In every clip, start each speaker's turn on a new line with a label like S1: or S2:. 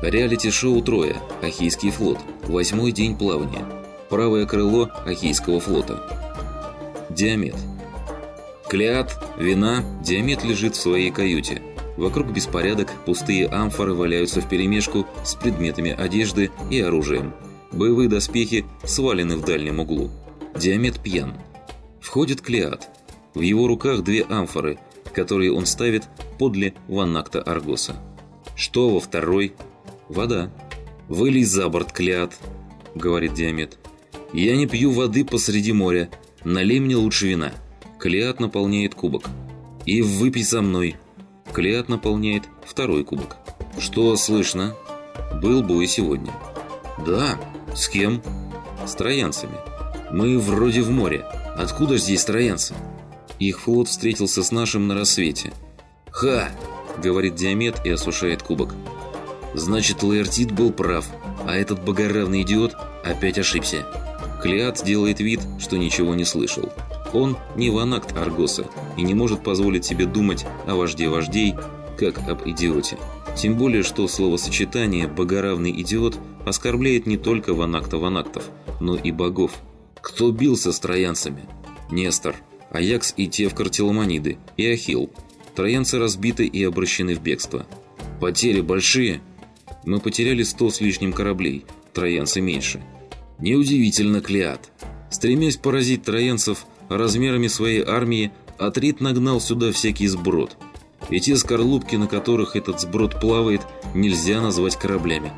S1: Реалити-шоу «Троя», Ахейский флот, восьмой день плавания. Правое крыло Ахейского флота. Диамет. Клеат, вина, Диамет лежит в своей каюте. Вокруг беспорядок, пустые амфоры валяются вперемешку с предметами одежды и оружием. Боевые доспехи свалены в дальнем углу. Диамет пьян. Входит Клеат. В его руках две амфоры, которые он ставит подле ваннакта Аргоса. Что во второй? Вода. «Вылезь за борт, Клеат», — говорит Диамет. «Я не пью воды посреди моря. Налей мне лучше вина». Клеат наполняет кубок. «И выпей со мной». Клеат наполняет второй кубок. «Что слышно?» «Был бой сегодня». «Да. С кем?» «С троянцами. Мы вроде в море. Откуда здесь троянцы?» Их флот встретился с нашим на рассвете. «Ха!» — говорит Диамет и осушает кубок. «Значит, Лаэртит был прав, а этот богоравный идиот опять ошибся». Клеат делает вид, что ничего не слышал. Он не ванакт Аргоса и не может позволить себе думать о вожде вождей, как об идиоте. Тем более, что словосочетание «богоравный идиот» оскорбляет не только ванакта ванактов, но и богов. Кто бился с троянцами? Нестор, Аякс и Тевкар Теламониды, и Ахилл. Троянцы разбиты и обращены в бегство. Потери большие. Мы потеряли сто с лишним кораблей, троянцы меньше. Неудивительно, Клеат. Стремясь поразить троянцев размерами своей армии, Атрит нагнал сюда всякий сброд. И те скорлупки, на которых этот сброд плавает, нельзя назвать кораблями.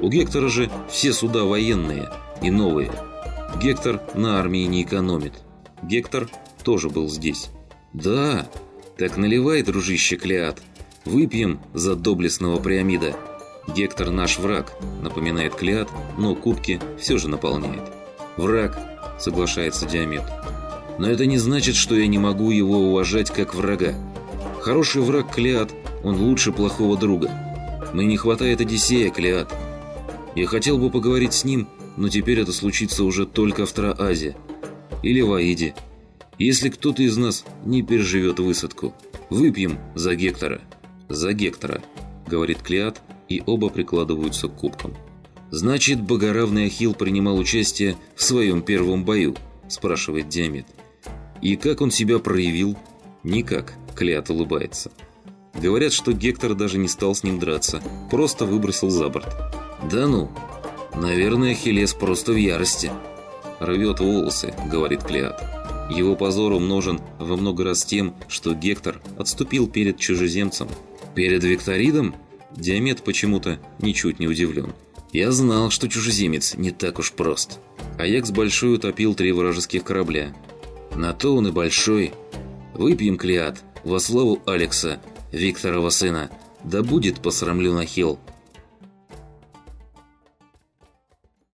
S1: У Гектора же все суда военные и новые. Гектор на армии не экономит. Гектор тоже был здесь. «Да, так наливай, дружище Клеат. Выпьем за доблестного Приамида». «Гектор наш враг», — напоминает Клеат, но кубки все же наполняет. «Враг», — соглашается Диамет. «Но это не значит, что я не могу его уважать как врага. Хороший враг Клеат, он лучше плохого друга. Мне не хватает Одиссея, Клеат. Я хотел бы поговорить с ним, но теперь это случится уже только в Траазе. Или в Аиде. Если кто-то из нас не переживет высадку, выпьем за Гектора». «За Гектора», — говорит Клеат, и оба прикладываются к кубкам. «Значит, богоравный Ахилл принимал участие в своем первом бою?» – спрашивает Диамет. «И как он себя проявил?» «Никак», – Клеат улыбается. Говорят, что Гектор даже не стал с ним драться, просто выбросил за борт. «Да ну! Наверное, Ахиллес просто в ярости». «Рвет волосы», – говорит Клеат. Его позор умножен во много раз тем, что Гектор отступил перед чужеземцем. «Перед Викторидом?» Диамет почему-то ничуть не удивлен. «Я знал, что чужеземец не так уж прост». Аякс Большой утопил три вражеских корабля. На то он и большой. Выпьем клеат во славу Алекса, Викторова сына. Да будет посрамлен Ахилл.